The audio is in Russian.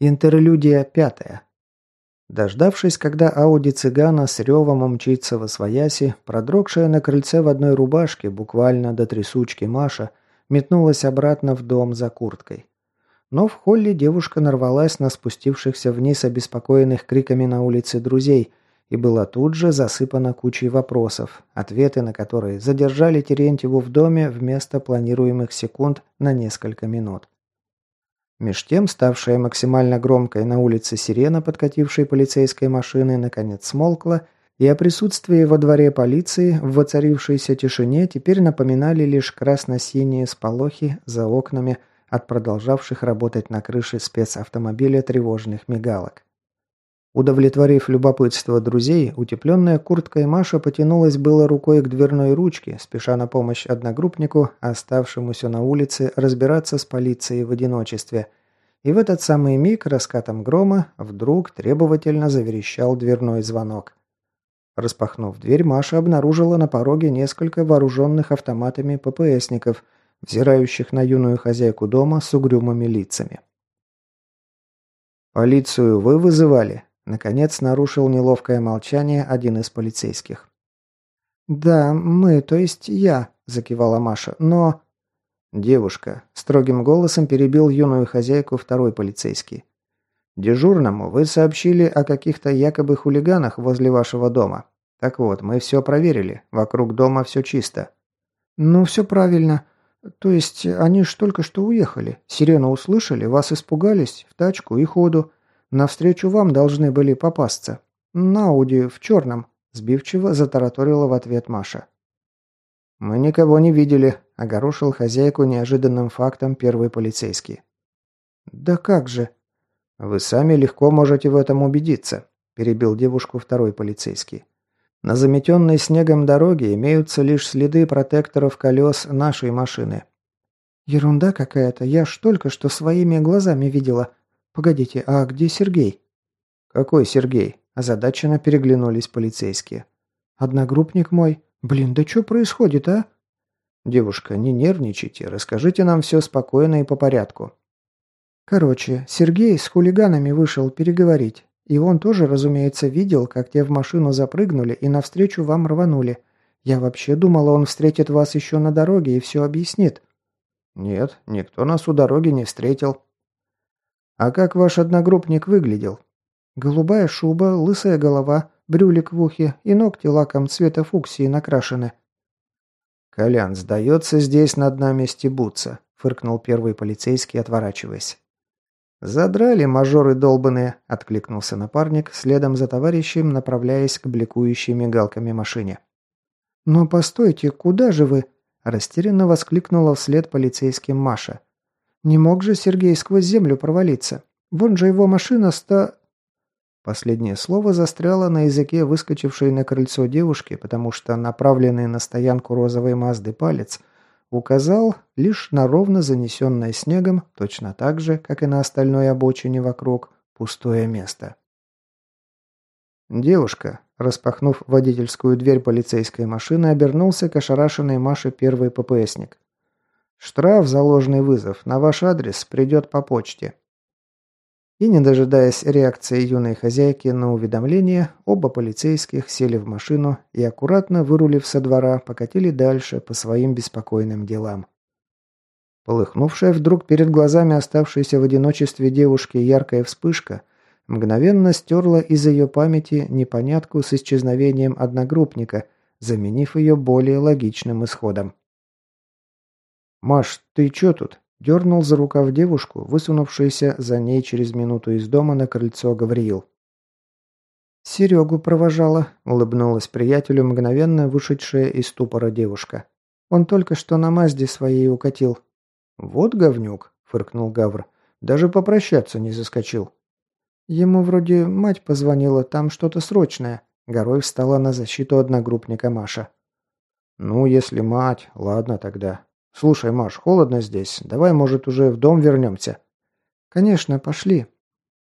Интерлюдия пятая. Дождавшись, когда Ауди цыгана с ревом умчится во свояси, продрогшая на крыльце в одной рубашке, буквально до трясучки Маша, метнулась обратно в дом за курткой. Но в холле девушка нарвалась на спустившихся вниз обеспокоенных криками на улице друзей и была тут же засыпана кучей вопросов, ответы на которые задержали Терентьеву в доме вместо планируемых секунд на несколько минут. Меж тем, ставшая максимально громкой на улице сирена, подкатившей полицейской машины, наконец смолкла, и о присутствии во дворе полиции в воцарившейся тишине теперь напоминали лишь красно-синие сполохи за окнами от продолжавших работать на крыше спецавтомобиля тревожных мигалок. Удовлетворив любопытство друзей, утепленная курткой Маша потянулась было рукой к дверной ручке, спеша на помощь одногруппнику, оставшемуся на улице разбираться с полицией в одиночестве. И в этот самый миг раскатом грома вдруг требовательно заверещал дверной звонок. Распахнув дверь, Маша обнаружила на пороге несколько вооруженных автоматами ППСников, взирающих на юную хозяйку дома с угрюмыми лицами. «Полицию вы вызывали?» Наконец нарушил неловкое молчание один из полицейских. «Да, мы, то есть я», – закивала Маша, – «но...» «Девушка», – строгим голосом перебил юную хозяйку второй полицейский. «Дежурному вы сообщили о каких-то якобы хулиганах возле вашего дома. Так вот, мы все проверили. Вокруг дома все чисто». «Ну, все правильно. То есть они ж только что уехали. Сирену услышали, вас испугались, в тачку и ходу. Навстречу вам должны были попасться. На Ауди в черном», – сбивчиво затараторила в ответ Маша. «Мы никого не видели», – огорошил хозяйку неожиданным фактом первый полицейский. «Да как же?» «Вы сами легко можете в этом убедиться», – перебил девушку второй полицейский. «На заметенной снегом дороге имеются лишь следы протекторов колес нашей машины». «Ерунда какая-то, я ж только что своими глазами видела. «Погодите, а где Сергей?» «Какой Сергей?» Озадаченно переглянулись полицейские. «Одногруппник мой. Блин, да что происходит, а?» «Девушка, не нервничайте. Расскажите нам все спокойно и по порядку». Короче, Сергей с хулиганами вышел переговорить. И он тоже, разумеется, видел, как те в машину запрыгнули и навстречу вам рванули. Я вообще думала, он встретит вас еще на дороге и все объяснит». «Нет, никто нас у дороги не встретил», «А как ваш одногруппник выглядел?» «Голубая шуба, лысая голова, брюлик в ухе и ногти лаком цвета фуксии накрашены». «Колян, сдается, здесь над нами стебутся», — фыркнул первый полицейский, отворачиваясь. «Задрали мажоры долбаные», — откликнулся напарник, следом за товарищем, направляясь к бликующей мигалками машине. «Но постойте, куда же вы?» – растерянно воскликнула вслед полицейским Маша. Не мог же Сергей сквозь землю провалиться. Вон же его машина ста...» Последнее слово застряло на языке выскочившей на крыльцо девушки, потому что направленный на стоянку розовой Мазды палец указал лишь на ровно занесенное снегом, точно так же, как и на остальной обочине вокруг, пустое место. Девушка, распахнув водительскую дверь полицейской машины, обернулся к ошарашенной Маше первый ППСник. Штраф за ложный вызов на ваш адрес придет по почте. И не дожидаясь реакции юной хозяйки на уведомление, оба полицейских сели в машину и, аккуратно вырулив со двора, покатили дальше по своим беспокойным делам. Полыхнувшая вдруг перед глазами оставшейся в одиночестве девушки яркая вспышка мгновенно стерла из ее памяти непонятку с исчезновением одногруппника, заменив ее более логичным исходом. «Маш, ты чё тут?» – дернул за рукав девушку, высунувшуюся за ней через минуту из дома на крыльцо Гавриил. «Серегу провожала», – улыбнулась приятелю мгновенно вышедшая из ступора девушка. «Он только что на Мазде своей укатил». «Вот говнюк», – фыркнул Гавр. «Даже попрощаться не заскочил». «Ему вроде мать позвонила, там что-то срочное». Горой встала на защиту одногруппника Маша. «Ну, если мать, ладно тогда. «Слушай, Маш, холодно здесь. Давай, может, уже в дом вернемся?» «Конечно, пошли.